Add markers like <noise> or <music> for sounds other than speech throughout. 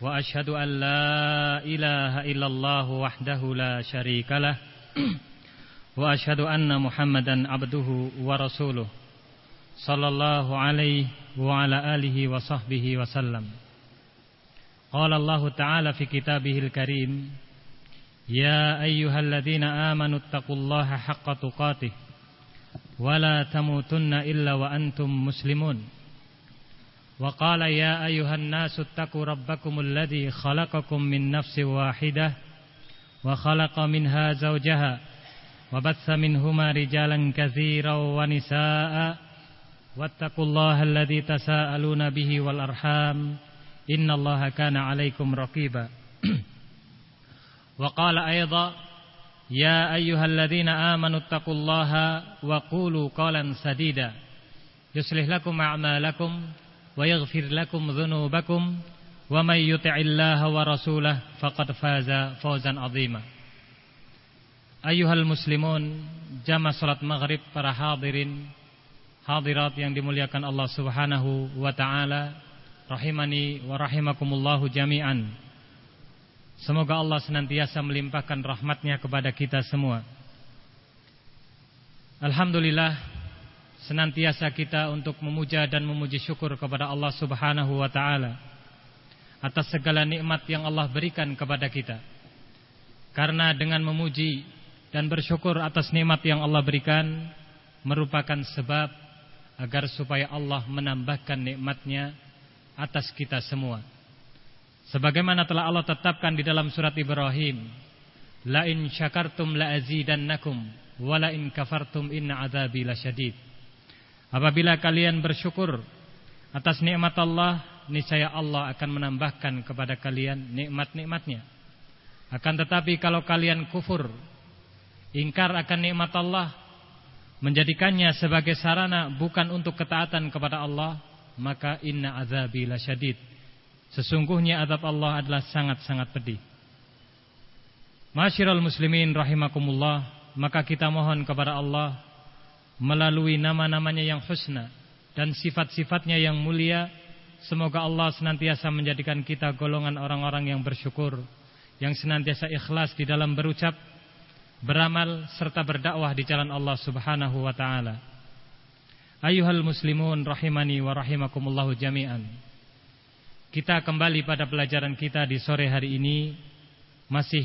وأشهد أن لا إله إلا الله وحده لا شريك له وأشهد أن محمدا عبده ورسوله صلى الله عليه وعلى آله وصحبه وسلم قال الله تعالى في كتابه الكريم يا أيها الذين آمنوا اتقوا الله حق تقاته ولا تموتن إلا وأنتم مسلمون وقال يا أيها الناس اتقوا ربكم الذي خلقكم من نفس واحدة وخلق منها زوجها وبث منهما رجالا كثيرا ونساء واتقوا الله الذي تساءلون به والأرحام إن الله كان عليكم رقيبا. وقال أيضا يا أيها الذين آمنوا اتقوا الله وقولوا قولا سديدا. يصلح لكم أعمالكم ويغفر لكم ذنوبكم ومن يطع الله ورسوله فقد فاز فوزا عظيما أيها المسلمون jamaah salat maghrib para hadirin hadirat yang dimuliakan Allah Subhanahu wa taala rahimani wa rahimakumullahu jami'an Semoga Allah senantiasa melimpahkan rahmatnya kepada kita semua Alhamdulillah senantiasa kita untuk memuja dan memuji syukur kepada Allah Subhanahu wa taala atas segala nikmat yang Allah berikan kepada kita. Karena dengan memuji dan bersyukur atas nikmat yang Allah berikan merupakan sebab agar supaya Allah menambahkan nikmatnya atas kita semua. Sebagaimana telah Allah tetapkan di dalam surat Ibrahim, La in syakartum la azidannakum wa la in kafartum inna adzabi lasyadid. Apabila kalian bersyukur atas nikmat Allah, niscaya Allah akan menambahkan kepada kalian nikmat-nikmatnya. Akan tetapi kalau kalian kufur, ingkar akan nikmat Allah, menjadikannya sebagai sarana bukan untuk ketaatan kepada Allah, maka inna azabi lasyadid. Sesungguhnya azab Allah adalah sangat-sangat pedih. Masyiral muslimin rahimakumullah, maka kita mohon kepada Allah melalui nama-namanya yang husna dan sifat-sifatnya yang mulia. Semoga Allah senantiasa menjadikan kita golongan orang-orang yang bersyukur, yang senantiasa ikhlas di dalam berucap, beramal serta berdakwah di jalan Allah Subhanahu wa taala. Ayuhal muslimun rahimani wa rahimakumullahu jami'an. Kita kembali pada pelajaran kita di sore hari ini masih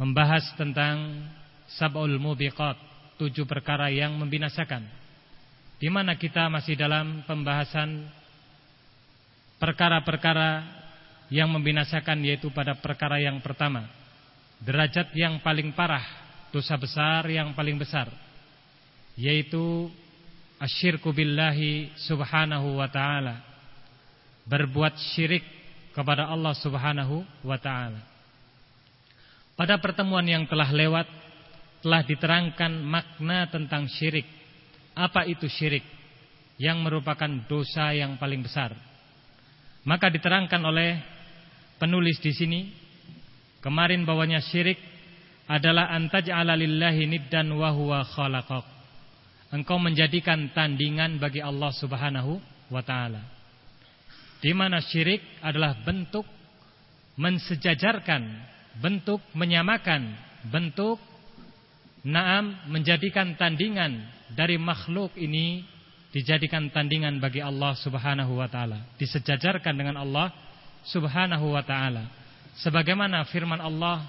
membahas tentang sab'ul mubiqat tujuh perkara yang membinasakan. Di mana kita masih dalam pembahasan perkara-perkara yang membinasakan yaitu pada perkara yang pertama, derajat yang paling parah, dosa besar yang paling besar, yaitu asyirku billahi subhanahu wa ta'ala. Berbuat syirik kepada Allah subhanahu wa ta'ala. Pada pertemuan yang telah lewat telah diterangkan makna tentang syirik. Apa itu syirik? Yang merupakan dosa yang paling besar. Maka diterangkan oleh penulis di sini kemarin bahwanya syirik adalah antaj'ala lillahi niddan wa huwa khalaqak. Engkau menjadikan tandingan bagi Allah Subhanahu wa taala. Di mana syirik adalah bentuk mensejajarkan, bentuk menyamakan, bentuk Naam menjadikan tandingan dari makhluk ini dijadikan tandingan bagi Allah Subhanahu wa taala, disejajarkan dengan Allah Subhanahu wa taala. Sebagaimana firman Allah,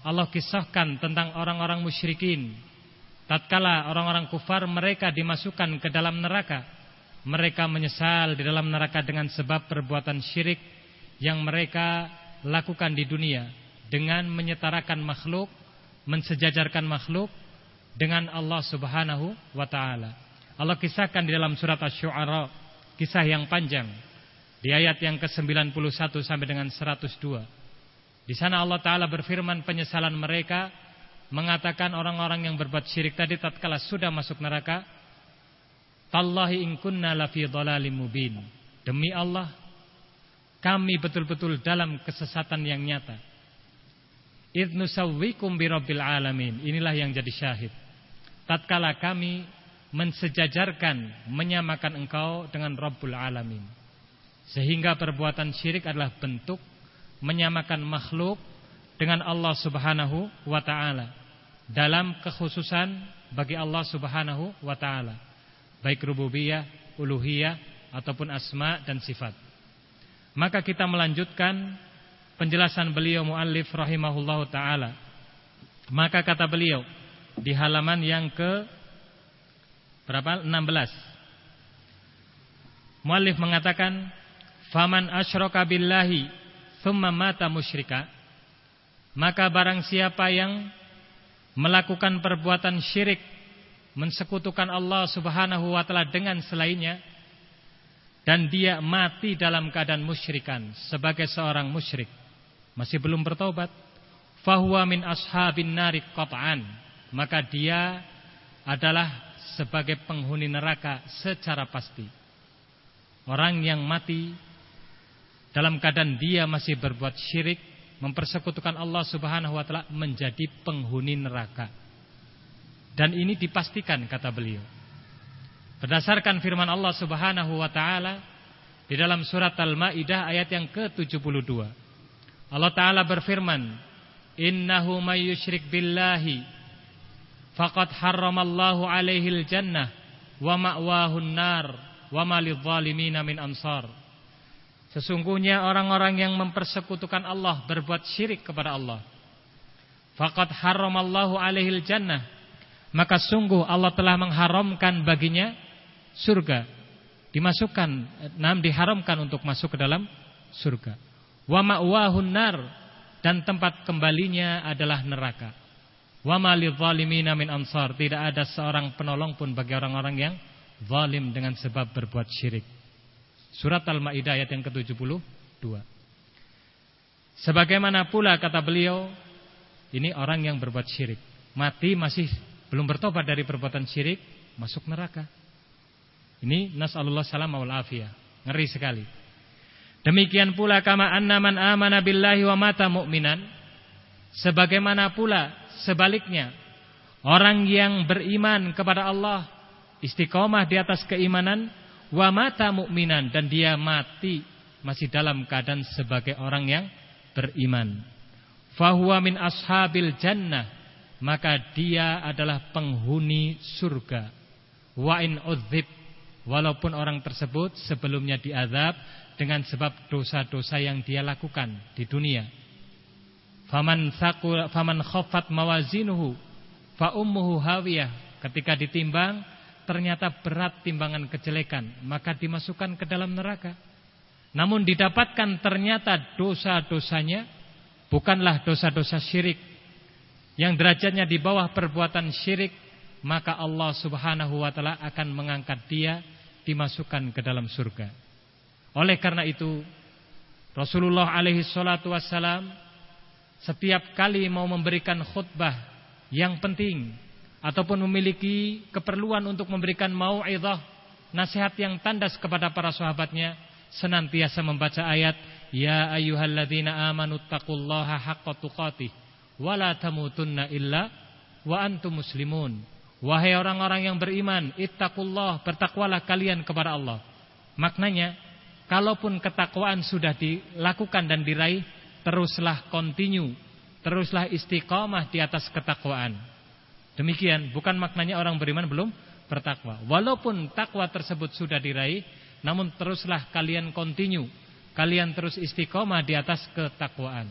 Allah kisahkan tentang orang-orang musyrikin. Tatkala orang-orang kufar mereka dimasukkan ke dalam neraka, mereka menyesal di dalam neraka dengan sebab perbuatan syirik yang mereka lakukan di dunia dengan menyetarakan makhluk mensejajarkan makhluk dengan Allah Subhanahu wa taala. Allah kisahkan di dalam surat Asy-Syu'ara kisah yang panjang di ayat yang ke-91 sampai dengan 102. Di sana Allah taala berfirman penyesalan mereka mengatakan orang-orang yang berbuat syirik tadi tatkala sudah masuk neraka, "Tallahi in kunna lafi dhalalim mubin." Demi Allah, kami betul-betul dalam kesesatan yang nyata. Idnusawwikum birabbil alamin. Inilah yang jadi syahid. Tatkala kami mensejajarkan, menyamakan engkau dengan Rabbul Alamin. Sehingga perbuatan syirik adalah bentuk menyamakan makhluk dengan Allah Subhanahu wa taala dalam kekhususan bagi Allah Subhanahu wa taala baik rububiyah, uluhiyah ataupun asma dan sifat. Maka kita melanjutkan penjelasan beliau muallif rahimahullahu taala. Maka kata beliau di halaman yang ke berapa? 16. Muallif mengatakan Faman asyraka billahi thumma mata musyrika maka barang siapa yang melakukan perbuatan syirik mensekutukan Allah Subhanahu wa taala dengan selainnya dan dia mati dalam keadaan musyrikan sebagai seorang musyrik masih belum bertobat fahuwa min ashabin nari qat'an maka dia adalah sebagai penghuni neraka secara pasti orang yang mati dalam keadaan dia masih berbuat syirik, mempersekutukan Allah Subhanahu wa taala menjadi penghuni neraka. Dan ini dipastikan kata beliau. Berdasarkan firman Allah Subhanahu wa taala di dalam surat Al-Maidah ayat yang ke-72. Allah taala berfirman, "Innahu may yusyrik billahi faqad harramallahu alaihi al-jannah wa ma'wahu an-nar wa ma lidh-dhalimin min ansar." Sesungguhnya orang-orang yang mempersekutukan Allah berbuat syirik kepada Allah. Faqad haramallahu alaihil jannah. Maka sungguh Allah telah mengharamkan baginya surga. Dimasukkan, nam diharamkan untuk masuk ke dalam surga. Wa ma'wahun nar dan tempat kembalinya adalah neraka. Wa ma lidzalimina min ansar. Tidak ada seorang penolong pun bagi orang-orang yang zalim dengan sebab berbuat syirik. Surat Al-Maidah ayat yang ke-72. Sebagaimana pula kata beliau, ini orang yang berbuat syirik, mati masih belum bertobat dari perbuatan syirik, masuk neraka. Ini nasallallahu salam wal afiyah. Ngeri sekali. Demikian pula kama anna man amana billahi wa mata mu'minan. Sebagaimana pula sebaliknya orang yang beriman kepada Allah istiqomah di atas keimanan wa mata mukminan dan dia mati masih dalam keadaan sebagai orang yang beriman. Fahuwa min ashabil jannah maka dia adalah penghuni surga. Wa in udzib walaupun orang tersebut sebelumnya diazab dengan sebab dosa-dosa yang dia lakukan di dunia. Faman sakul faman khaffat mawazinuhu fa ummuhu hawiyah ketika ditimbang ternyata berat timbangan kejelekan, maka dimasukkan ke dalam neraka. Namun didapatkan ternyata dosa-dosanya bukanlah dosa-dosa syirik yang derajatnya di bawah perbuatan syirik, maka Allah Subhanahu wa taala akan mengangkat dia dimasukkan ke dalam surga. Oleh karena itu Rasulullah alaihi salatu wassalam setiap kali mau memberikan khutbah yang penting ataupun memiliki keperluan untuk memberikan mau'izah, nasihat yang tandas kepada para sahabatnya, senantiasa membaca ayat Ya ayyuhalladzina amanu taqullaha haqqa tuqatih wa la tamutunna illa wa antum muslimun. Wahai orang-orang yang beriman, ittaqullah, bertakwalah kalian kepada Allah. Maknanya, kalaupun ketakwaan sudah dilakukan dan diraih, teruslah continue, teruslah istiqamah di atas ketakwaan. Demikian, bukan maknanya orang beriman belum bertakwa. Walaupun takwa tersebut sudah diraih, namun teruslah kalian continue, kalian terus istiqomah di atas ketakwaan.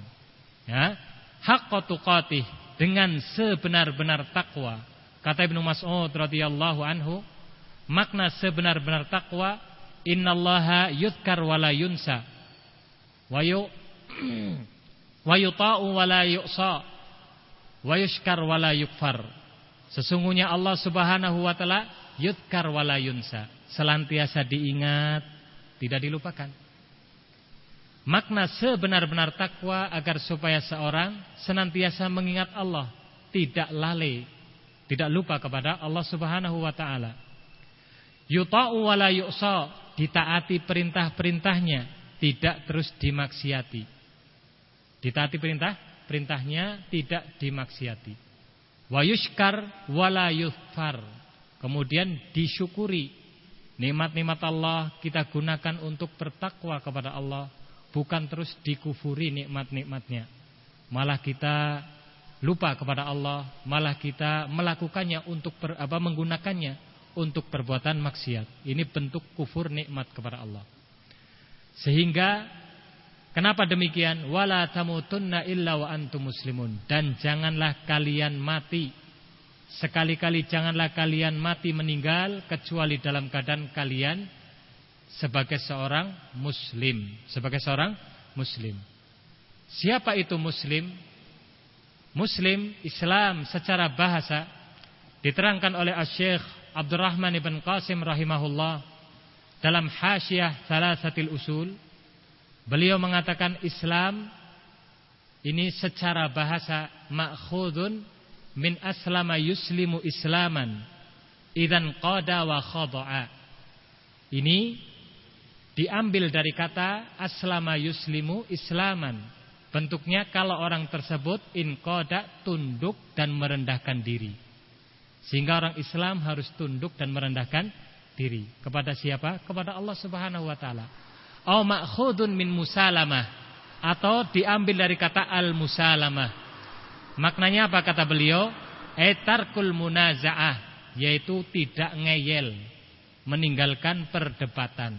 Ya, haqqa tuqatih dengan sebenar-benar takwa. Kata Ibnu Mas'ud radhiyallahu anhu, makna sebenar-benar takwa innallaha yudkar wala yunsa. Wa yu <clears throat> wa yuta'u wala yu'sa. Wa yushkar wala yukfar. Sesungguhnya Allah Subhanahu wa taala yudkar wala yunsa, senantiasa diingat, tidak dilupakan. Makna sebenar-benar takwa agar supaya seorang senantiasa mengingat Allah, tidak lalai, tidak lupa kepada Allah Subhanahu wa taala. Yuta'u wa la yu'sa, ditaati perintah-perintahnya, tidak terus dimaksiati. Ditaati perintah, perintahnya tidak dimaksiati. Wa yushkar wa la yufar. Kemudian disyukuri nikmat-nikmat Allah kita gunakan untuk bertakwa kepada Allah bukan terus dikufuri nikmat-nikmatnya. Malah kita lupa kepada Allah, malah kita melakukannya untuk ber, apa menggunakannya untuk perbuatan maksiat. Ini bentuk kufur nikmat kepada Allah. Sehingga kenapa demikian? Wala tamutunna illa wa antum muslimun dan janganlah kalian mati sekali-kali janganlah kalian mati meninggal kecuali dalam keadaan kalian sebagai seorang muslim, sebagai seorang muslim. Siapa itu muslim? Muslim Islam secara bahasa diterangkan oleh Asy-Syaikh Abdurrahman ibn Qasim rahimahullah dalam Hasyiah Salasatil Usul. Beliau mengatakan Islam ini secara bahasa makhudun min aslama yuslimu islaman idan qada wa khada'a. Ini diambil dari kata aslama yuslimu islaman. Bentuknya kalau orang tersebut inqada tunduk dan merendahkan diri. Sehingga orang Islam harus tunduk dan merendahkan diri kepada siapa? Kepada Allah Subhanahu wa taala. Au ma'khudun min musalamah atau diambil dari kata al-musalamah. Maknanya apa kata beliau? Etarkul munazaah yaitu tidak ngeyel, meninggalkan perdebatan.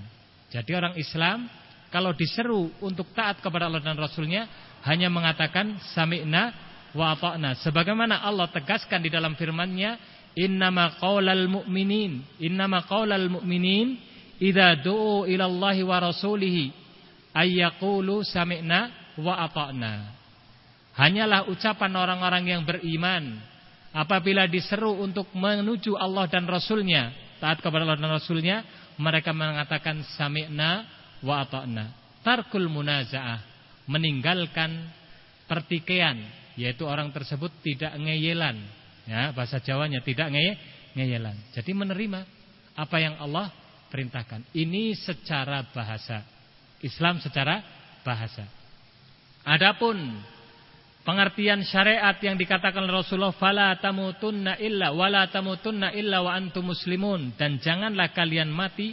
Jadi orang Islam kalau diseru untuk taat kepada Allah dan Rasulnya hanya mengatakan sami'na wa ata'na. Sebagaimana Allah tegaskan di dalam firman-Nya, innama qaulal mu'minin, innama qaulal mu'minin idza du'u ila Allah wa rasulihi ayyaqulu sami'na wa ata'na. Hanyalah ucapan orang-orang yang beriman apabila diseru untuk menuju Allah dan Rasulnya, taat kepada Allah dan Rasulnya, mereka mengatakan sami'na wa ata'na. Tarkul munazaah, meninggalkan pertikaian, yaitu orang tersebut tidak ngeyelan. Ya, bahasa Jawanya tidak ngeye, ngeyelan. Jadi menerima apa yang Allah perintahkan. Ini secara bahasa. Islam secara bahasa. Adapun pengertian syariat yang dikatakan Rasulullah fala tamutunna illa wala tamutunna illa wa antum muslimun dan janganlah kalian mati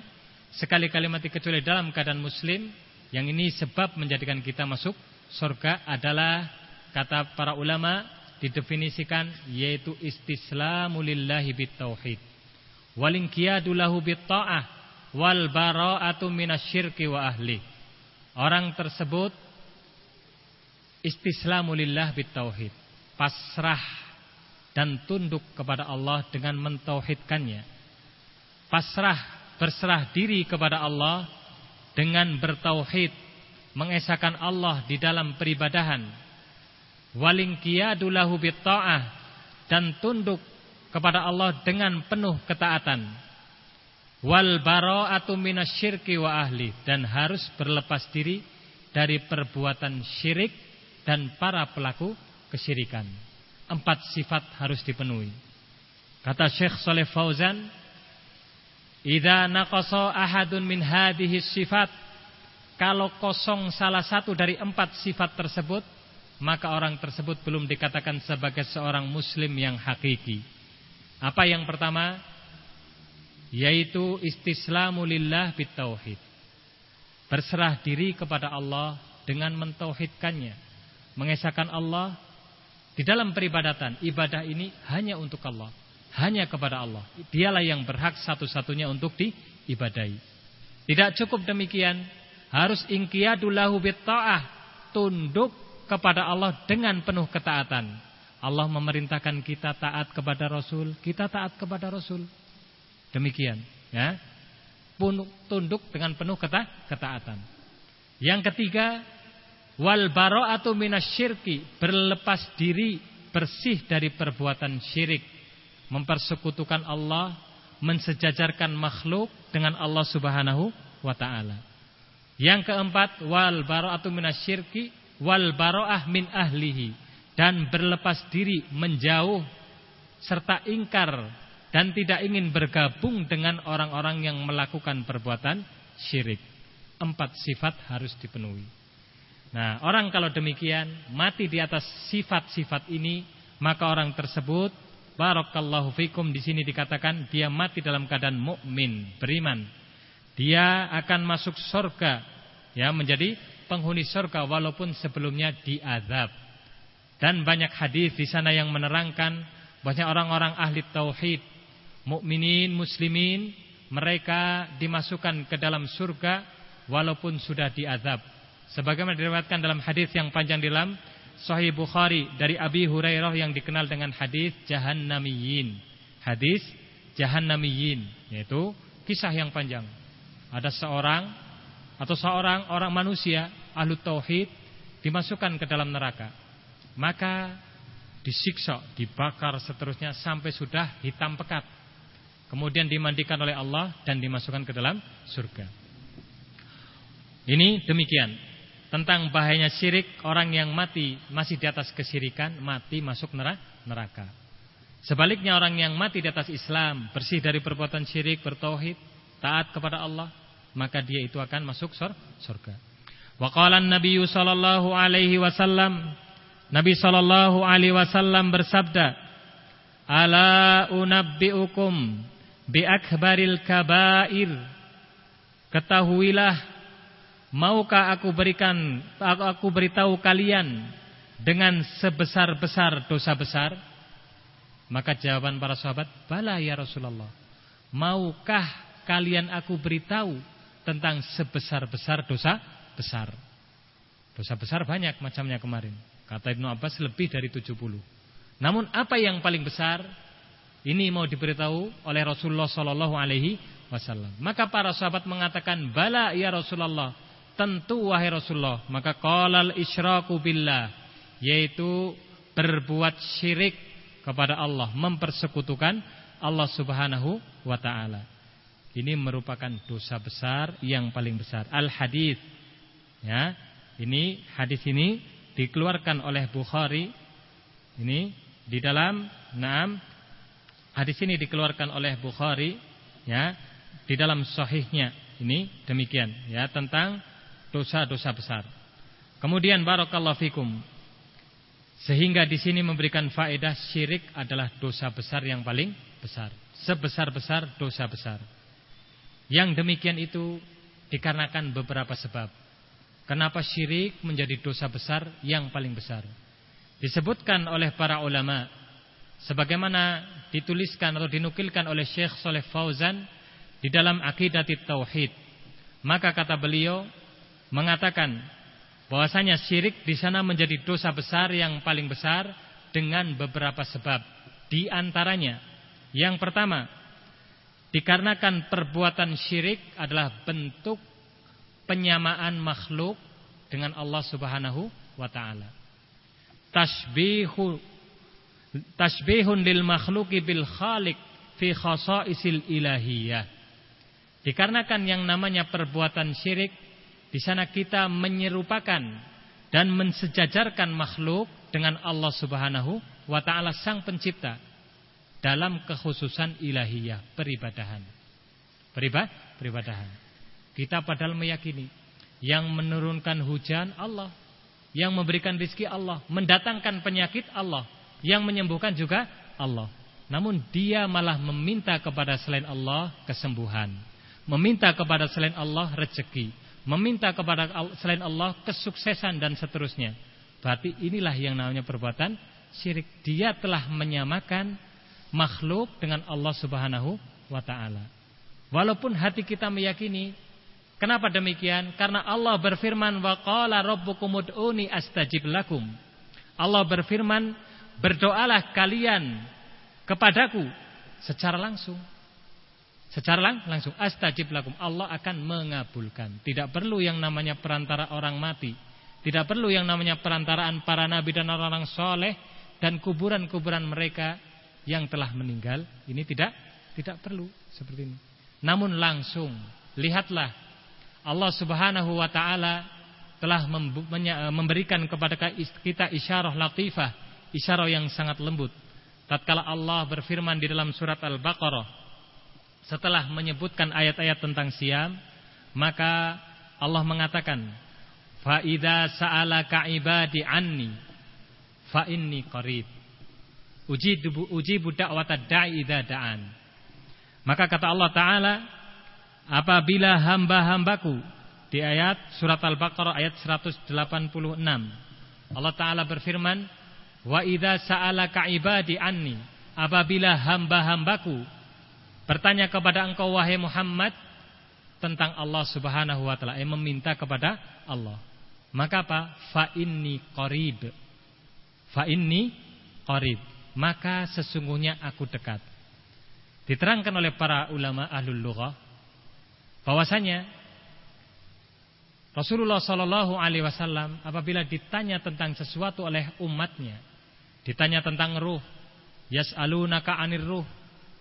sekali-kali mati kecuali dalam keadaan muslim yang ini sebab menjadikan kita masuk surga adalah kata para ulama didefinisikan yaitu istislamu lillahi bitauhid wal inqiyadu lahu bitta'ah wal bara'atu minasyirki wa ahli orang tersebut istislamu lillah bitauhid, pasrah dan tunduk kepada Allah dengan mentauhidkannya. Pasrah berserah diri kepada Allah dengan bertauhid, mengesahkan Allah di dalam peribadahan. Walingkiyadu lahu bitta'ah dan tunduk kepada Allah dengan penuh ketaatan. Wal bara'atu minasyirki wa ahli dan harus berlepas diri dari perbuatan syirik dan para pelaku kesyirikan. Empat sifat harus dipenuhi. Kata Syekh Saleh Fauzan, "Idza naqasa ahadun min hadhihi sifat" Kalau kosong salah satu dari empat sifat tersebut, maka orang tersebut belum dikatakan sebagai seorang muslim yang hakiki. Apa yang pertama? Yaitu istislamu lillah bitauhid. Berserah diri kepada Allah dengan mentauhidkannya mengesahkan Allah di dalam peribadatan. Ibadah ini hanya untuk Allah, hanya kepada Allah. Dialah yang berhak satu-satunya untuk diibadahi. Tidak cukup demikian, harus ingkiyadulahu bitta'ah, tunduk kepada Allah dengan penuh ketaatan. Allah memerintahkan kita taat kepada Rasul, kita taat kepada Rasul. Demikian, ya. Tunduk dengan penuh keta ketaatan. Yang ketiga, Wal bara'atu minasyirki, berlepas diri, bersih dari perbuatan syirik, mempersekutukan Allah, mensejajarkan makhluk dengan Allah Subhanahu wa taala. Yang keempat wal bara'atu minasyirki wal bara'ah min ahlihi dan berlepas diri menjauh serta ingkar dan tidak ingin bergabung dengan orang-orang yang melakukan perbuatan syirik. Empat sifat harus dipenuhi. Nah, orang kalau demikian mati di atas sifat-sifat ini, maka orang tersebut barakallahu fikum di sini dikatakan dia mati dalam keadaan mukmin, beriman. Dia akan masuk surga ya menjadi penghuni surga walaupun sebelumnya diazab. Dan banyak hadis di sana yang menerangkan banyak orang-orang ahli tauhid, mukminin, muslimin, mereka dimasukkan ke dalam surga walaupun sudah diazab. Sebagaimana diriwayatkan dalam hadis yang panjang dalam Sahih Bukhari dari Abi Hurairah yang dikenal dengan hadis Jahannamiyin. Hadis Jahannamiyin yaitu kisah yang panjang. Ada seorang atau seorang orang manusia ahlu tauhid dimasukkan ke dalam neraka. Maka disiksa, dibakar seterusnya sampai sudah hitam pekat. Kemudian dimandikan oleh Allah dan dimasukkan ke dalam surga. Ini demikian tentang bahayanya syirik orang yang mati masih di atas kesirikan mati masuk neraka. Sebaliknya orang yang mati di atas Islam bersih dari perbuatan syirik bertauhid taat kepada Allah maka dia itu akan masuk surga. Wa qala Nabi sallallahu alaihi wasallam Nabi sallallahu alaihi wasallam bersabda Ala unabbiukum bi akbaril kabair Ketahuilah Maukah aku berikan aku beritahu kalian dengan sebesar-besar dosa besar? Maka jawaban para sahabat, "Bala ya Rasulullah." Maukah kalian aku beritahu tentang sebesar-besar dosa besar? Dosa besar banyak macamnya kemarin. Kata Ibnu Abbas lebih dari 70. Namun apa yang paling besar? Ini mau diberitahu oleh Rasulullah sallallahu alaihi wasallam. Maka para sahabat mengatakan, "Bala ya Rasulullah." Tentu wahai Rasulullah, maka qalal isyraku billah, yaitu berbuat syirik kepada Allah, mempersekutukan Allah Subhanahu wa taala. Ini merupakan dosa besar yang paling besar. Al hadis. Ya. Ini hadis ini dikeluarkan oleh Bukhari. Ini di dalam enam hadis ini dikeluarkan oleh Bukhari ya di dalam sahihnya. Ini demikian ya tentang dosa-dosa besar. Kemudian barakallahu fikum. Sehingga di sini memberikan faedah syirik adalah dosa besar yang paling besar. Sebesar-besar dosa besar. Yang demikian itu dikarenakan beberapa sebab. Kenapa syirik menjadi dosa besar yang paling besar? Disebutkan oleh para ulama sebagaimana dituliskan atau dinukilkan oleh Syekh Saleh Fauzan di dalam Aqidatit Tauhid. Maka kata beliau, mengatakan bahwasanya syirik di sana menjadi dosa besar yang paling besar dengan beberapa sebab. Di antaranya, yang pertama, dikarenakan perbuatan syirik adalah bentuk penyamaan makhluk dengan Allah Subhanahu wa taala. Tasbihu tasbihun lil makhluki bil khaliq fi khasaisil ilahiyah. Dikarenakan yang namanya perbuatan syirik di sana kita menyerupakan dan mensejajarkan makhluk dengan Allah Subhanahu wa taala sang pencipta dalam kekhususan ilahiyah peribadahan. Peribad peribadahan. Kita padahal meyakini yang menurunkan hujan Allah, yang memberikan rizki Allah, mendatangkan penyakit Allah, yang menyembuhkan juga Allah. Namun dia malah meminta kepada selain Allah kesembuhan, meminta kepada selain Allah rezeki, meminta kepada selain Allah kesuksesan dan seterusnya. Berarti inilah yang namanya perbuatan syirik. Dia telah menyamakan makhluk dengan Allah Subhanahu wa taala. Walaupun hati kita meyakini Kenapa demikian? Karena Allah berfirman wa qala rabbukum ud'uni astajib lakum. Allah berfirman, berdoalah kalian kepadaku secara langsung. Secara lang langsung astajib lakum Allah akan mengabulkan. Tidak perlu yang namanya perantara orang mati. Tidak perlu yang namanya perantaraan para nabi dan orang-orang soleh dan kuburan-kuburan mereka yang telah meninggal. Ini tidak tidak perlu seperti ini. Namun langsung lihatlah Allah Subhanahu wa taala telah memberikan kepada kita isyarah latifah, isyarah yang sangat lembut. Tatkala Allah berfirman di dalam surat Al-Baqarah setelah menyebutkan ayat-ayat tentang siam, maka Allah mengatakan, "Fa idza sa'alaka ibadi anni fa inni qarib." Uji ujibu da'watad da'an. Maka kata Allah taala, apabila hamba-hambaku di ayat surat Al-Baqarah ayat 186 Allah taala berfirman, "Wa idza sa'alaka ibadi anni" Apabila hamba-hambaku bertanya kepada engkau wahai Muhammad tentang Allah Subhanahu wa taala, eh, meminta kepada Allah. Maka apa? Fa inni qarib. Fa inni qarib. Maka sesungguhnya aku dekat. Diterangkan oleh para ulama ahlul lughah bahwasanya Rasulullah Shallallahu alaihi wasallam apabila ditanya tentang sesuatu oleh umatnya, ditanya tentang ruh, yas'alunaka 'anir ruh,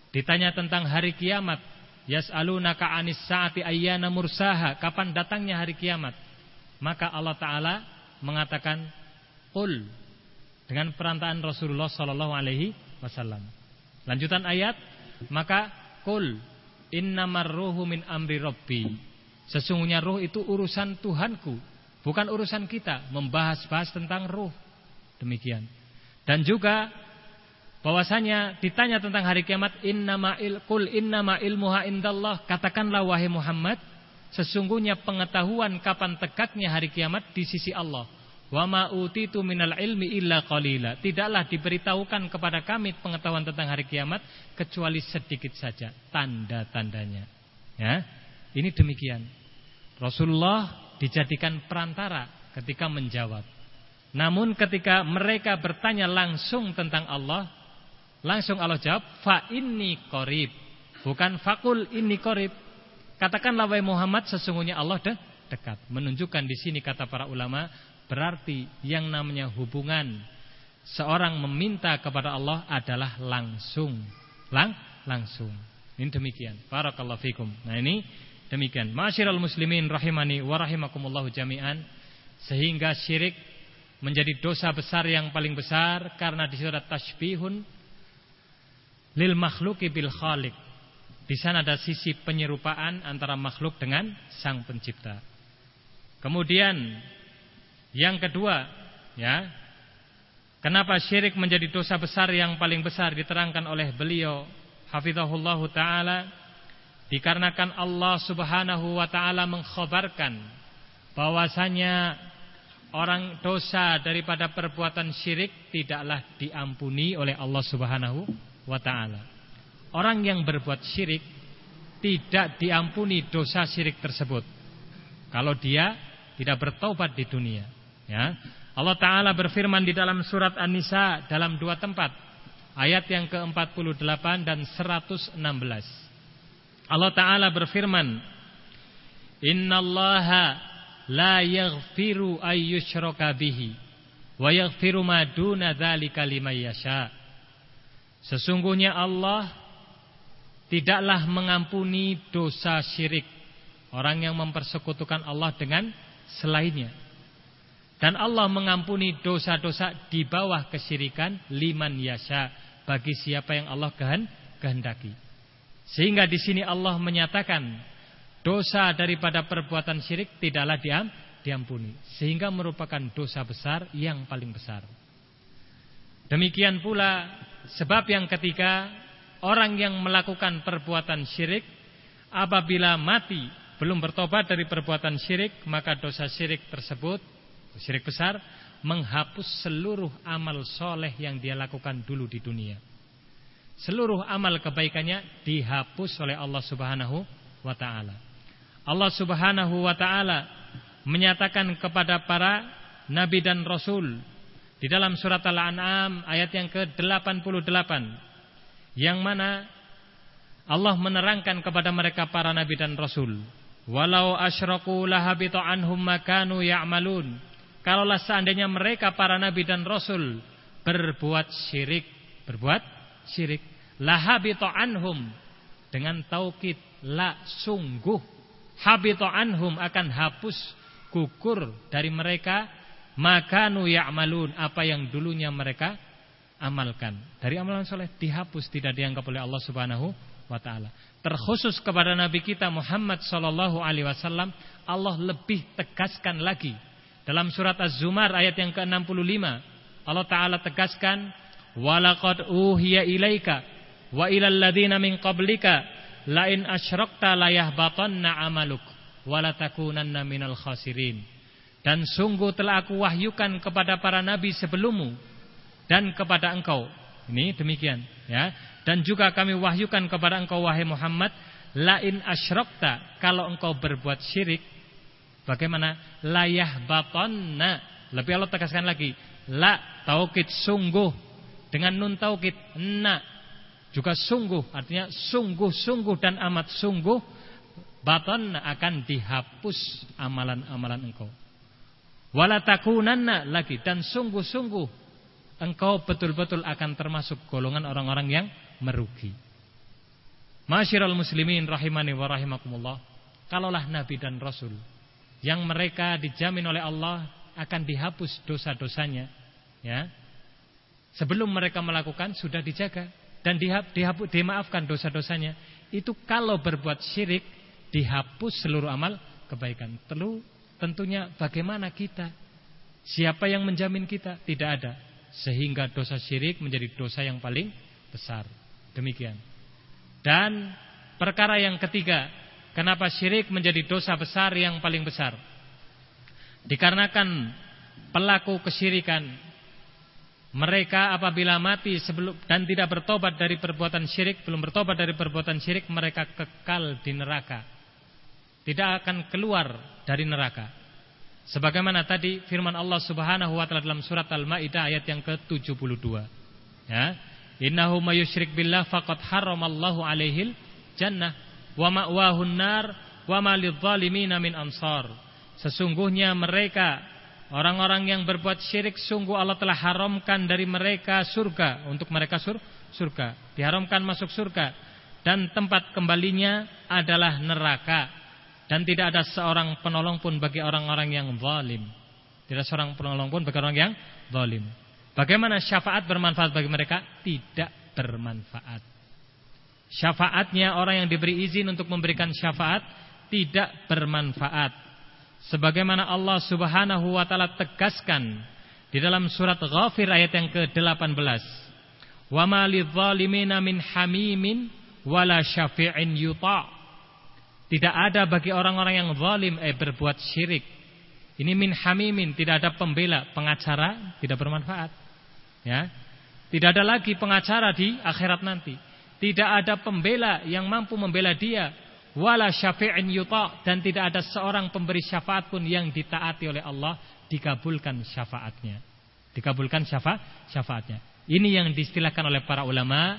ditanya tentang hari kiamat, Yas'alunaka 'anis saati ayyana mursaha, kapan datangnya hari kiamat? Maka Allah taala mengatakan qul dengan perantaraan Rasulullah sallallahu alaihi wasallam. Lanjutan ayat, maka qul innamar ruhu min amri rabbi. Sesungguhnya ruh itu urusan Tuhanku, bukan urusan kita membahas-bahas tentang ruh. Demikian. Dan juga bahwasanya ditanya tentang hari kiamat innama il qul innama ilmuha indallah katakanlah wahai Muhammad sesungguhnya pengetahuan kapan tegaknya hari kiamat di sisi Allah wa ma utitu minal ilmi illa qalila tidaklah diberitahukan kepada kami pengetahuan tentang hari kiamat kecuali sedikit saja tanda-tandanya ya ini demikian Rasulullah dijadikan perantara ketika menjawab namun ketika mereka bertanya langsung tentang Allah Langsung Allah jawab, fa inni korib. Bukan fakul inni korib. Katakanlah wahai Muhammad sesungguhnya Allah de dekat. Menunjukkan di sini kata para ulama berarti yang namanya hubungan seorang meminta kepada Allah adalah langsung. Lang langsung. Ini demikian. Barakallahu fikum. Nah ini demikian. Masyiral muslimin rahimani wa rahimakumullahu jami'an. Sehingga syirik menjadi dosa besar yang paling besar karena disurat tasbihun lil makhluki bil khaliq. Di sana ada sisi penyerupaan antara makhluk dengan sang pencipta. Kemudian yang kedua, ya. Kenapa syirik menjadi dosa besar yang paling besar diterangkan oleh beliau hafizahullah taala dikarenakan Allah Subhanahu wa taala mengkhabarkan bahwasanya orang dosa daripada perbuatan syirik tidaklah diampuni oleh Allah Subhanahu wa taala. Orang yang berbuat syirik tidak diampuni dosa syirik tersebut kalau dia tidak bertobat di dunia, ya. Allah taala berfirman di dalam surat An-Nisa dalam dua tempat, ayat yang ke-48 dan 116. Allah taala berfirman, "Innallaha la yaghfiru ayyushraka bihi wa yaghfiru ma duna dzalika liman yasha'." Sesungguhnya Allah tidaklah mengampuni dosa syirik orang yang mempersekutukan Allah dengan selainnya. Dan Allah mengampuni dosa-dosa di bawah kesyirikan liman yasha bagi siapa yang Allah kehendaki. Sehingga di sini Allah menyatakan dosa daripada perbuatan syirik tidaklah diam, diampuni, sehingga merupakan dosa besar yang paling besar. Demikian pula Sebab yang ketiga, orang yang melakukan perbuatan syirik apabila mati belum bertobat dari perbuatan syirik, maka dosa syirik tersebut, syirik besar, menghapus seluruh amal soleh yang dia lakukan dulu di dunia. Seluruh amal kebaikannya dihapus oleh Allah Subhanahu wa taala. Allah Subhanahu wa taala menyatakan kepada para nabi dan rasul di dalam surat Al-An'am ayat yang ke-88 Yang mana Allah menerangkan kepada mereka para nabi dan rasul Walau asyraku lahabita anhum makanu ya'malun Kalaulah seandainya mereka para nabi dan rasul Berbuat syirik Berbuat syirik Lahabita anhum Dengan taukid La sungguh habita anhum akan hapus gugur dari mereka makanu ya'malun apa yang dulunya mereka amalkan. Dari amalan soleh dihapus tidak dianggap oleh Allah Subhanahu wa taala. Terkhusus kepada nabi kita Muhammad sallallahu alaihi wasallam Allah lebih tegaskan lagi dalam surat Az-Zumar ayat yang ke-65 Allah taala tegaskan walaqad uhiya ilaika wa ilal ladzina min qablika la in asyrakta la yahbatanna amaluk wa la takunanna minal khasirin. Dan sungguh telah aku wahyukan kepada para nabi sebelummu dan kepada engkau. Ini demikian ya. Dan juga kami wahyukan kepada engkau wahai Muhammad la in asyrakta kalau engkau berbuat syirik Bagaimana? Layah batonna. Lebih Allah tegaskan lagi. La taukid sungguh. Dengan nun taukid na. Juga sungguh. Artinya sungguh-sungguh dan amat sungguh. Baton akan dihapus amalan-amalan engkau. Walatakunanna lagi. Dan sungguh-sungguh. Engkau betul-betul akan termasuk golongan orang-orang yang merugi. Masyiral muslimin rahimani wa rahimakumullah. Kalaulah Nabi dan Rasul yang mereka dijamin oleh Allah akan dihapus dosa-dosanya ya. Sebelum mereka melakukan sudah dijaga dan dihapus dimaafkan dosa-dosanya. Itu kalau berbuat syirik dihapus seluruh amal kebaikan. Telu, tentunya bagaimana kita? Siapa yang menjamin kita? Tidak ada. Sehingga dosa syirik menjadi dosa yang paling besar. Demikian. Dan perkara yang ketiga Kenapa syirik menjadi dosa besar yang paling besar? Dikarenakan pelaku kesyirikan mereka apabila mati sebelum dan tidak bertobat dari perbuatan syirik, belum bertobat dari perbuatan syirik, mereka kekal di neraka. Tidak akan keluar dari neraka. Sebagaimana tadi firman Allah Subhanahu wa taala dalam surat Al-Maidah ayat yang ke-72. Ya. Innahu mayyusyrik billah faqad haramallahu alaihil jannah wa ma'wahun nar wa ma min ansar. Sesungguhnya mereka orang-orang yang berbuat syirik sungguh Allah telah haramkan dari mereka surga untuk mereka sur surga. Diharamkan masuk surga dan tempat kembalinya adalah neraka dan tidak ada seorang penolong pun bagi orang-orang yang zalim. Tidak seorang penolong pun bagi orang yang zalim. Bagaimana syafaat bermanfaat bagi mereka? Tidak bermanfaat. Syafaatnya orang yang diberi izin untuk memberikan syafaat tidak bermanfaat. Sebagaimana Allah Subhanahu wa taala tegaskan di dalam surat Ghafir ayat yang ke-18. Wa ma lidzalimina min hamimin wala syafi'in yuta. Tidak ada bagi orang-orang yang zalim eh berbuat syirik. Ini min hamimin, tidak ada pembela, pengacara tidak bermanfaat. Ya. Tidak ada lagi pengacara di akhirat nanti. Tidak ada pembela yang mampu membela dia. Wala syafi'in yuta. Dan tidak ada seorang pemberi syafaat pun yang ditaati oleh Allah. Dikabulkan syafaatnya. Dikabulkan syafa syafaatnya. Ini yang distilahkan oleh para ulama.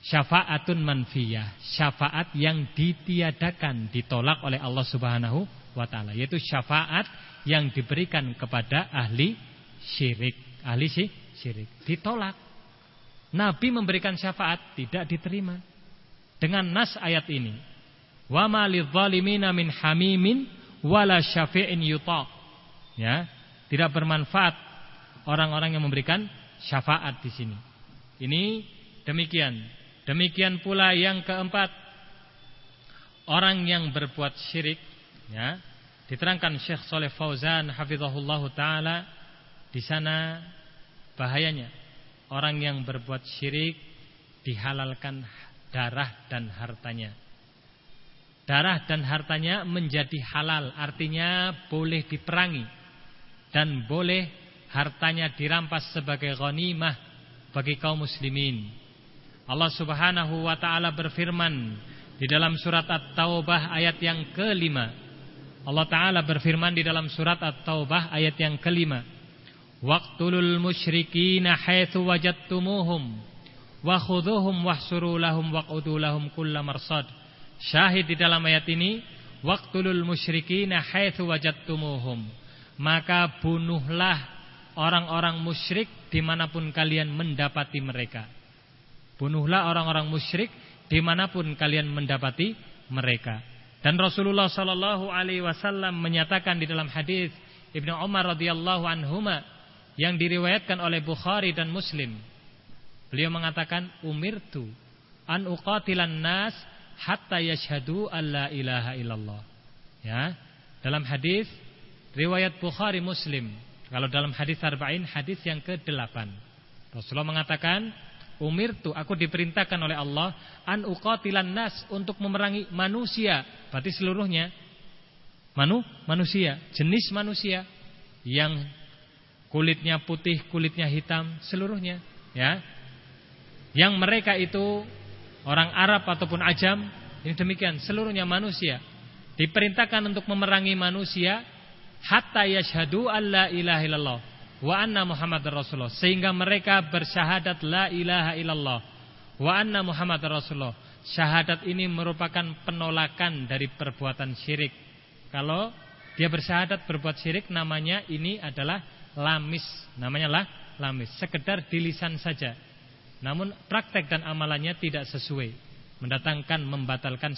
Syafaatun manfiyah. Syafaat yang ditiadakan. Ditolak oleh Allah subhanahu wa ta'ala. Yaitu syafaat yang diberikan kepada ahli syirik. Ahli syirik. Ditolak. Nabi memberikan syafaat tidak diterima. Dengan nas ayat ini. Wa ma lidzalimina min hamimin wala syafi'in yuta. Ya, tidak bermanfaat orang-orang yang memberikan syafaat di sini. Ini demikian. Demikian pula yang keempat orang yang berbuat syirik ya diterangkan Syekh Saleh Fauzan hafizahullahu taala di sana bahayanya orang yang berbuat syirik dihalalkan darah dan hartanya. Darah dan hartanya menjadi halal, artinya boleh diperangi dan boleh hartanya dirampas sebagai ghanimah bagi kaum muslimin. Allah Subhanahu wa taala berfirman di dalam surat At-Taubah ayat yang kelima. Allah taala berfirman di dalam surat At-Taubah ayat yang kelima. Waqtulul musyrikina haitsu wajadtumuhum wa khudhuhum wahsuru lahum waqudu lahum kulla marsad. Syahid di dalam ayat ini waqtulul musyrikina haitsu wajadtumuhum. Maka bunuhlah orang-orang musyrik di mana pun kalian mendapati mereka. Bunuhlah orang-orang musyrik di mana pun kalian mendapati mereka. Dan Rasulullah Shallallahu Alaihi Wasallam menyatakan di dalam hadis Ibnu Umar radhiyallahu anhuma yang diriwayatkan oleh Bukhari dan Muslim. Beliau mengatakan umirtu an uqatilan nas hatta yashhadu alla ilaha illallah. Ya. Dalam hadis riwayat Bukhari Muslim. Kalau dalam hadis arba'in hadis yang ke-8. Rasulullah mengatakan Umir tu aku diperintahkan oleh Allah an uqatilan nas untuk memerangi manusia, berarti seluruhnya. Manu manusia, jenis manusia yang kulitnya putih, kulitnya hitam, seluruhnya, ya. Yang mereka itu orang Arab ataupun ajam, ini demikian, seluruhnya manusia diperintahkan untuk memerangi manusia hatta yashhadu alla ilaha illallah wa anna Muhammad Rasulullah sehingga mereka bersyahadat la ilaha illallah wa anna Muhammad Rasulullah. Syahadat ini merupakan penolakan dari perbuatan syirik. Kalau dia bersyahadat berbuat syirik namanya ini adalah lamis, namanya lah lamis, sekedar di lisan saja. Namun praktek dan amalannya tidak sesuai, mendatangkan membatalkan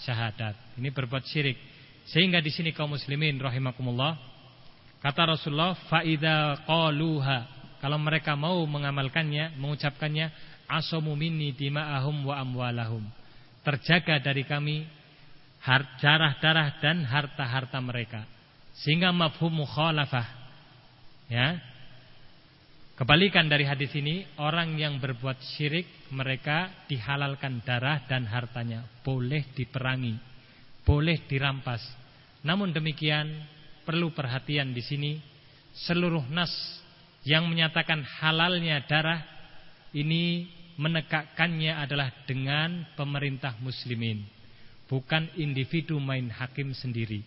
syahadat. Ini berbuat syirik. Sehingga di sini kaum muslimin rahimakumullah Kata Rasulullah, faida qaluha. Kalau mereka mau mengamalkannya, mengucapkannya, asamu minni dima'ahum wa amwalahum. Terjaga dari kami darah-darah dan harta-harta mereka. Sehingga mafhum mukhalafah. Ya. Kebalikan dari hadis ini, orang yang berbuat syirik mereka dihalalkan darah dan hartanya, boleh diperangi, boleh dirampas. Namun demikian perlu perhatian di sini seluruh nas yang menyatakan halalnya darah ini menegakkannya adalah dengan pemerintah muslimin bukan individu main hakim sendiri.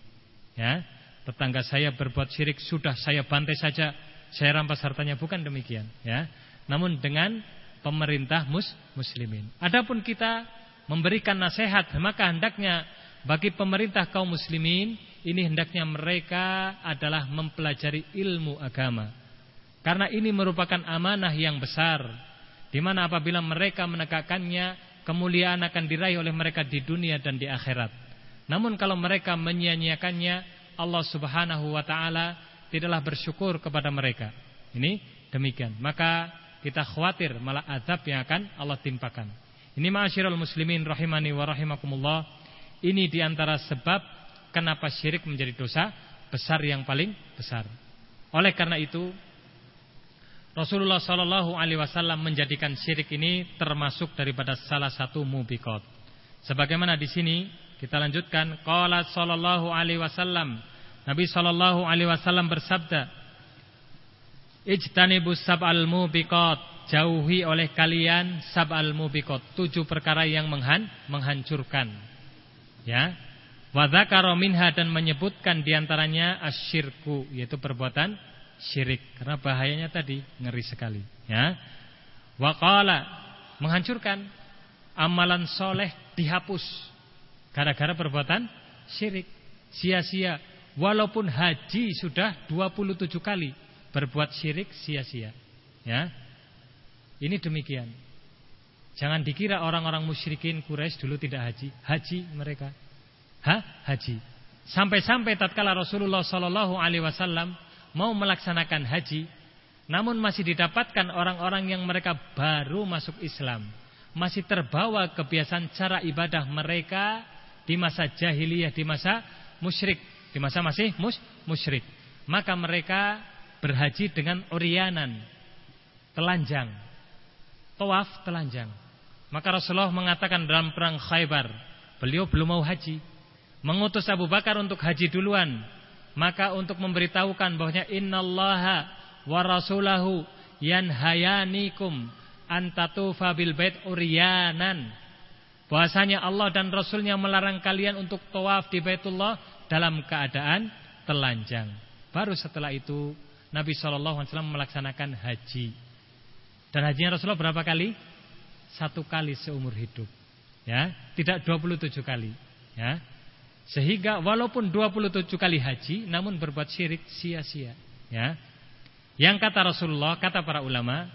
Ya tetangga saya berbuat syirik sudah saya bantai saja saya rampas hartanya. Bukan demikian ya. Namun dengan pemerintah mus muslimin. Adapun kita memberikan nasihat maka hendaknya bagi pemerintah kaum muslimin ini hendaknya mereka adalah mempelajari ilmu agama. Karena ini merupakan amanah yang besar di mana apabila mereka menegakkannya kemuliaan akan diraih oleh mereka di dunia dan di akhirat. Namun kalau mereka menyia-nyiakannya Allah Subhanahu wa taala tidaklah bersyukur kepada mereka. Ini demikian. Maka kita khawatir malah azab yang akan Allah timpakan. Ini ma'asyiral muslimin rahimani wa rahimakumullah. Ini di antara sebab Kenapa syirik menjadi dosa besar yang paling besar? Oleh karena itu Rasulullah Shallallahu Alaihi Wasallam menjadikan syirik ini termasuk daripada salah satu mubikot. Sebagaimana di sini kita lanjutkan. Qala Shallallahu Alaihi Wasallam Nabi Shallallahu Alaihi Wasallam bersabda, Ijtanibus sab'al mubikot Jauhi oleh kalian sab'al mubikot Tujuh perkara yang menghan, menghancurkan Ya Wadhakaro minha dan menyebutkan di antaranya asyirku yaitu perbuatan syirik karena bahayanya tadi ngeri sekali ya. Waqala menghancurkan amalan soleh dihapus gara-gara perbuatan syirik sia-sia walaupun haji sudah 27 kali berbuat syirik sia-sia ya. Ini demikian. Jangan dikira orang-orang musyrikin Quraisy dulu tidak haji, haji mereka ha? haji. Sampai-sampai tatkala Rasulullah Shallallahu Alaihi Wasallam mau melaksanakan haji, namun masih didapatkan orang-orang yang mereka baru masuk Islam, masih terbawa kebiasaan cara ibadah mereka di masa jahiliyah, di masa musyrik, di masa masih mus musyrik. Maka mereka berhaji dengan orianan, telanjang, tawaf telanjang. Maka Rasulullah mengatakan dalam perang Khaybar, beliau belum mau haji. Mengutus Abu Bakar untuk haji duluan, maka untuk memberitahukan bahwasanya innallaha wa rasulahu yanhayanikum antatufa bil bait uryanan. Bahwasanya Allah dan Rasulnya melarang kalian untuk tawaf di Baitullah dalam keadaan telanjang. Baru setelah itu Nabi SAW melaksanakan haji. Dan hajinya Rasulullah berapa kali? Satu kali seumur hidup. Ya, tidak 27 kali. Ya, sehingga walaupun 27 kali haji namun berbuat syirik sia-sia, ya. Yang kata Rasulullah, kata para ulama,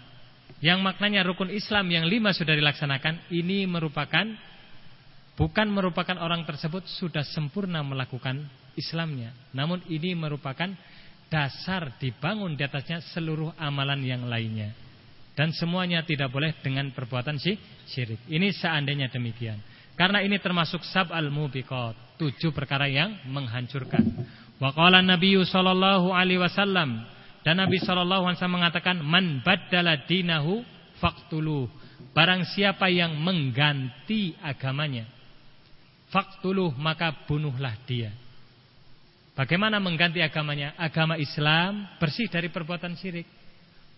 yang maknanya rukun Islam yang lima sudah dilaksanakan, ini merupakan Bukan merupakan orang tersebut sudah sempurna melakukan Islamnya. Namun ini merupakan dasar dibangun di atasnya seluruh amalan yang lainnya. Dan semuanya tidak boleh dengan perbuatan syirik. Ini seandainya demikian. Karena ini termasuk sab al-mubiqat, tujuh perkara yang menghancurkan. Wa qala Nabi sallallahu alaihi wasallam dan Nabi sallallahu alaihi wasallam mengatakan man baddala dinahu faqtuluh. Barang siapa yang mengganti agamanya, faqtuluh maka bunuhlah dia. Bagaimana mengganti agamanya? Agama Islam bersih dari perbuatan syirik.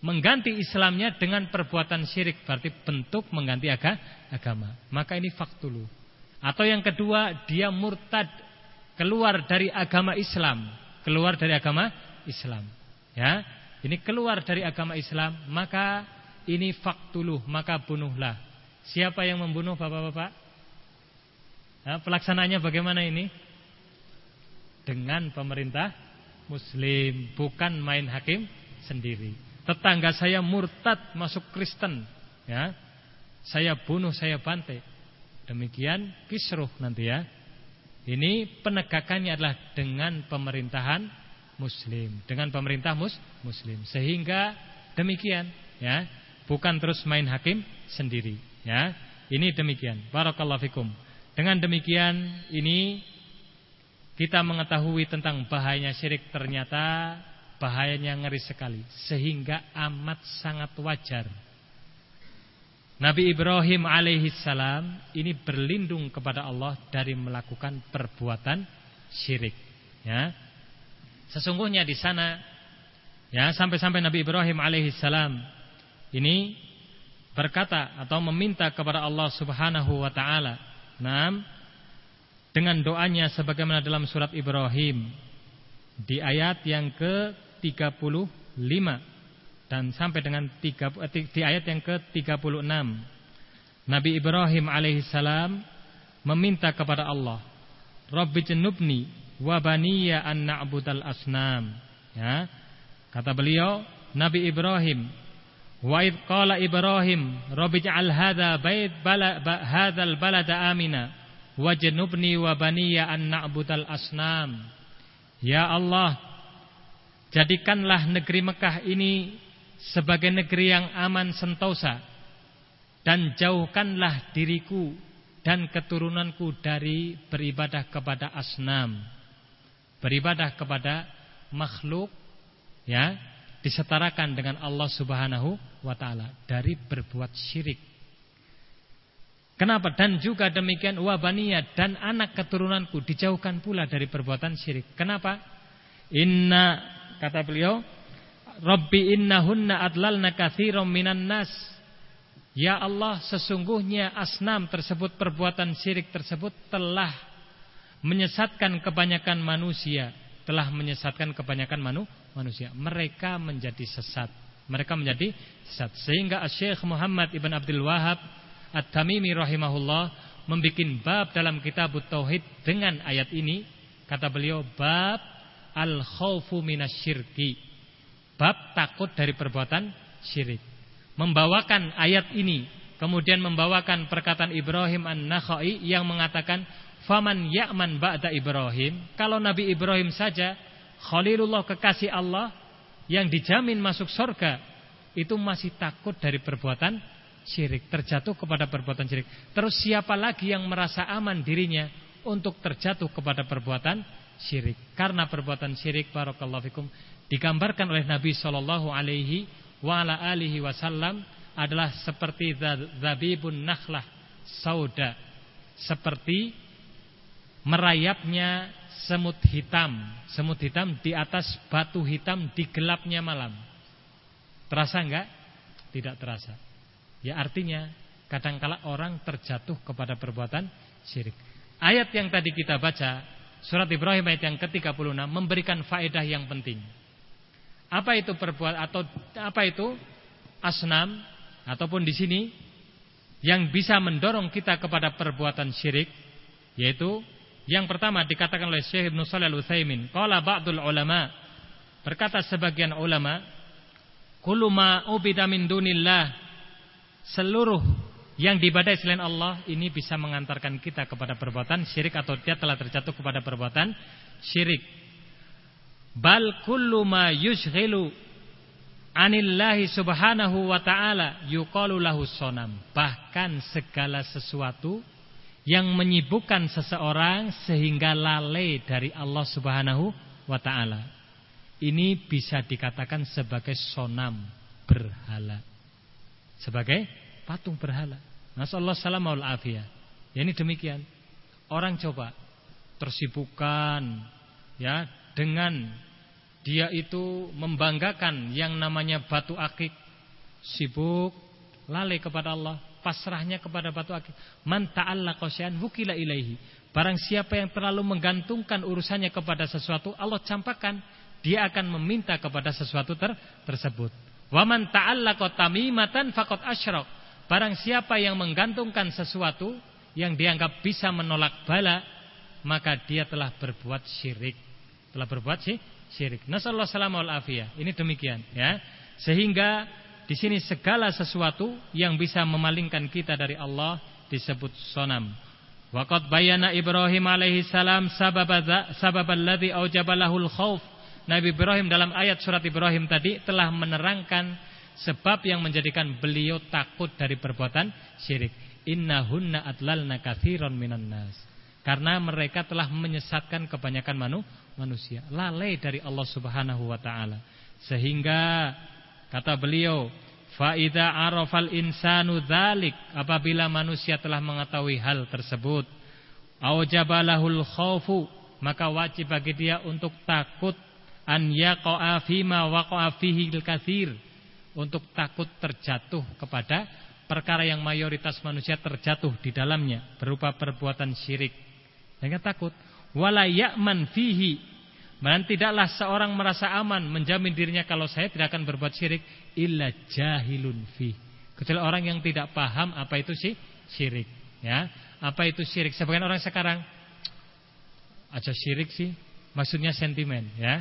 Mengganti Islamnya dengan perbuatan syirik berarti bentuk mengganti agama. Maka ini faktulu. Atau yang kedua, dia murtad keluar dari agama Islam, keluar dari agama Islam. Ya, ini keluar dari agama Islam, maka ini faktulu, maka bunuhlah. Siapa yang membunuh Bapak-bapak? Nah, pelaksananya bagaimana ini? dengan pemerintah muslim, bukan main hakim sendiri. Tetangga saya murtad masuk Kristen, ya. Saya bunuh, saya bantai. Demikian kisruh nanti ya. Ini penegakannya adalah dengan pemerintahan muslim, dengan pemerintah mus muslim. Sehingga demikian, ya. Bukan terus main hakim sendiri, ya. Ini demikian. Barakallahu fikum. Dengan demikian ini kita mengetahui tentang bahayanya syirik ternyata bahayanya ngeri sekali sehingga amat sangat wajar. Nabi Ibrahim alaihissalam ini berlindung kepada Allah dari melakukan perbuatan syirik. Ya, sesungguhnya di sana, ya sampai-sampai Nabi Ibrahim alaihissalam ini berkata atau meminta kepada Allah Subhanahu wa taala, "Nam, dengan doanya sebagaimana dalam surat Ibrahim di ayat yang ke-35 dan sampai dengan 3, eh, di ayat yang ke-36 Nabi Ibrahim alaihissalam meminta kepada Allah Rabbi jenubni wa baniya an na'budal asnam. Ya. Kata beliau Nabi Ibrahim wa id qala Ibrahim Rabbi ja'al hadza bait bala hadzal balada amina wajnubni wa baniya an na'budal asnam. Ya Allah, jadikanlah negeri Mekah ini sebagai negeri yang aman sentosa dan jauhkanlah diriku dan keturunanku dari beribadah kepada asnam. Beribadah kepada makhluk ya, disetarakan dengan Allah Subhanahu wa taala dari berbuat syirik. Kenapa? Dan juga demikian wabaniya dan anak keturunanku dijauhkan pula dari perbuatan syirik. Kenapa? Inna kata beliau, Rabbi innahunna adlalna katsiran minan nas. Ya Allah, sesungguhnya asnam tersebut perbuatan syirik tersebut telah menyesatkan kebanyakan manusia, telah menyesatkan kebanyakan manu, manusia. Mereka menjadi sesat. Mereka menjadi sesat. Sehingga Syekh Muhammad Ibn Abdul Wahab At-Tamimi rahimahullah membuat bab dalam kitab Tauhid dengan ayat ini. Kata beliau bab al-khawfu minasyirki. Bab takut dari perbuatan syirik. Membawakan ayat ini. Kemudian membawakan perkataan Ibrahim an-Nakhai yang mengatakan Faman ya'man ba'da Ibrahim Kalau Nabi Ibrahim saja Khalilullah kekasih Allah Yang dijamin masuk surga Itu masih takut dari perbuatan syirik, terjatuh kepada perbuatan syirik. Terus siapa lagi yang merasa aman dirinya untuk terjatuh kepada perbuatan syirik? Karena perbuatan syirik barakallahu fikum digambarkan oleh Nabi sallallahu alaihi wasallam adalah seperti zabibun nakhlah sauda, seperti merayapnya semut hitam, semut hitam di atas batu hitam di gelapnya malam. Terasa enggak? Tidak terasa. Ya artinya kadangkala orang terjatuh kepada perbuatan syirik. Ayat yang tadi kita baca surat Ibrahim ayat yang ke-36 memberikan faedah yang penting. Apa itu perbuat atau apa itu asnam ataupun di sini yang bisa mendorong kita kepada perbuatan syirik? Yaitu yang pertama dikatakan oleh Syekh Ibnu Shalih Al-Utsaimin, qala ba'dul ulama. Berkata sebagian ulama kullu ma ubida min dunillah. Seluruh yang diibadai selain Allah ini bisa mengantarkan kita kepada perbuatan syirik atau dia telah terjatuh kepada perbuatan syirik. Bal kullu ma yushghilu anillahi subhanahu wa ta'ala yuqalu lahu sonam. Bahkan segala sesuatu yang menyibukkan seseorang sehingga lalai dari Allah subhanahu wa ta'ala. Ini bisa dikatakan sebagai sonam berhala. Sebagai patung berhala. Nasallahu salamul afiyah. Ya ini demikian. Orang coba tersibukkan ya dengan dia itu membanggakan yang namanya batu akik. Sibuk lalai kepada Allah, pasrahnya kepada batu akik. Man ta'allaqa syai'an wukila ilaihi. Barang siapa yang terlalu menggantungkan urusannya kepada sesuatu, Allah campakkan dia akan meminta kepada sesuatu ter tersebut. Wa man ta'allaqa tamimatan faqad asyrak. Barang siapa yang menggantungkan sesuatu yang dianggap bisa menolak bala, maka dia telah berbuat syirik. Telah berbuat syirik. Nasallahu salamul afiyah. Ini demikian ya. Sehingga di sini segala sesuatu yang bisa memalingkan kita dari Allah disebut sonam. Waqad bayana Ibrahim alaihi salam sabab alladhi aujaba lahul khauf. Nabi Ibrahim dalam ayat surat Ibrahim tadi telah menerangkan sebab yang menjadikan beliau takut dari perbuatan syirik. Innahunna adlalna katsiran minan nas. Karena mereka telah menyesatkan kebanyakan manu, manusia, lalai dari Allah Subhanahu wa taala. Sehingga kata beliau, faida arafal insanu dzalik, apabila manusia telah mengetahui hal tersebut, aujabalahul khaufu, maka wajib bagi dia untuk takut an yaqa'a fima waqa'a fihi al-katsir untuk takut terjatuh kepada perkara yang mayoritas manusia terjatuh di dalamnya berupa perbuatan syirik. Jangan takut. Wala ya'man fihi. Tidaklah seorang merasa aman menjamin dirinya kalau saya tidak akan berbuat syirik illa jahilun fi. Kecuali orang yang tidak paham apa itu sih syirik, ya. Apa itu syirik? Sebagian orang sekarang aja syirik sih, maksudnya sentimen, ya.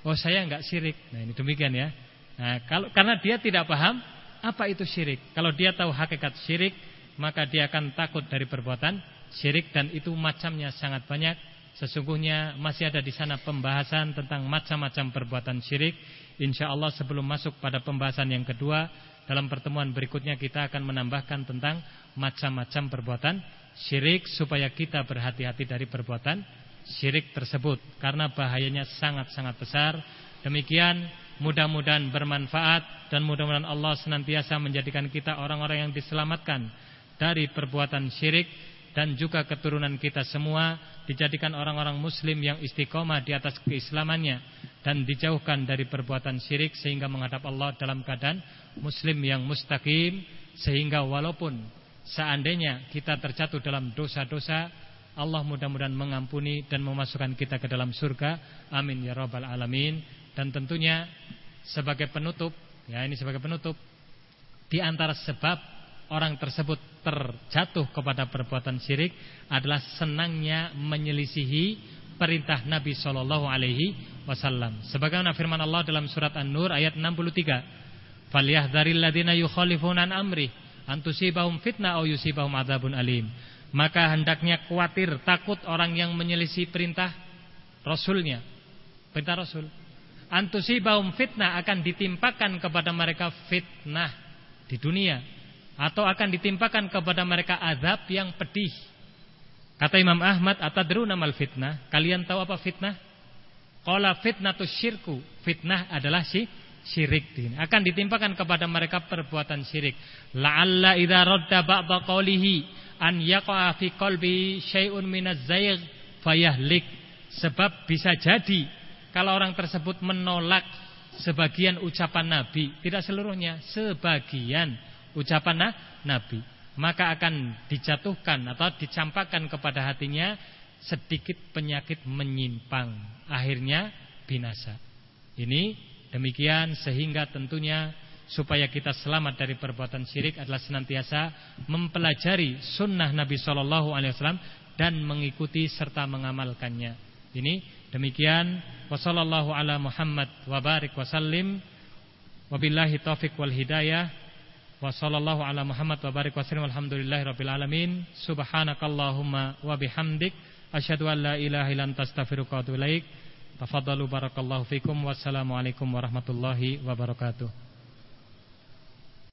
Oh, saya enggak syirik. Nah, ini demikian ya. Nah, kalau karena dia tidak paham apa itu syirik. Kalau dia tahu hakikat syirik, maka dia akan takut dari perbuatan syirik dan itu macamnya sangat banyak. Sesungguhnya masih ada di sana pembahasan tentang macam-macam perbuatan syirik. Insya Allah sebelum masuk pada pembahasan yang kedua, dalam pertemuan berikutnya kita akan menambahkan tentang macam-macam perbuatan syirik supaya kita berhati-hati dari perbuatan syirik tersebut karena bahayanya sangat-sangat besar. Demikian Mudah-mudahan bermanfaat dan mudah-mudahan Allah senantiasa menjadikan kita orang-orang yang diselamatkan dari perbuatan syirik dan juga keturunan kita semua dijadikan orang-orang muslim yang istiqomah di atas keislamannya dan dijauhkan dari perbuatan syirik sehingga menghadap Allah dalam keadaan muslim yang mustaqim sehingga walaupun seandainya kita terjatuh dalam dosa-dosa Allah mudah-mudahan mengampuni dan memasukkan kita ke dalam surga. Amin ya rabbal alamin. Dan tentunya sebagai penutup, ya ini sebagai penutup di antara sebab orang tersebut terjatuh kepada perbuatan syirik adalah senangnya menyelisihi perintah Nabi Shallallahu alaihi wasallam. Sebagaimana firman Allah dalam surat An-Nur ayat 63. Falyahdharil ladzina yukhalifuna an amri an tusibahum fitnah aw yusibahum adzabun alim. Maka hendaknya khawatir, takut orang yang menyelisih perintah Rasulnya. Perintah Rasul antusibahum fitnah akan ditimpakan kepada mereka fitnah di dunia atau akan ditimpakan kepada mereka azab yang pedih. Kata Imam Ahmad, "Atadruna mal fitnah?" Kalian tahu apa fitnah? Qala fitnatus syirku. Fitnah adalah si syirik. Akan ditimpakan kepada mereka perbuatan syirik. La'alla idza radda ba'dha qawlihi an yaqa'a fi qalbi syai'un minaz zayg fayahlik. Sebab bisa jadi kalau orang tersebut menolak sebagian ucapan Nabi, tidak seluruhnya, sebagian ucapan Nabi, maka akan dijatuhkan atau dicampakkan kepada hatinya sedikit penyakit menyimpang, akhirnya binasa. Ini demikian sehingga tentunya supaya kita selamat dari perbuatan syirik adalah senantiasa mempelajari sunnah Nabi Shallallahu Alaihi Wasallam dan mengikuti serta mengamalkannya. Ini Demikian. Wasallallahu ala Muhammad wa barik wasallim wabillahi taufik wal hidayah Wa sallallahu ala Muhammad wa barik wasallam alhamdulillahirabbil alamin. Subhanakallahumma wa bihamdik asyhadu an la ilaha illa anta astaghfiruka wa atubu ilaik. Tafadhalu barakallahu fikum. Wassalamualaikum warahmatullahi wabarakatuh.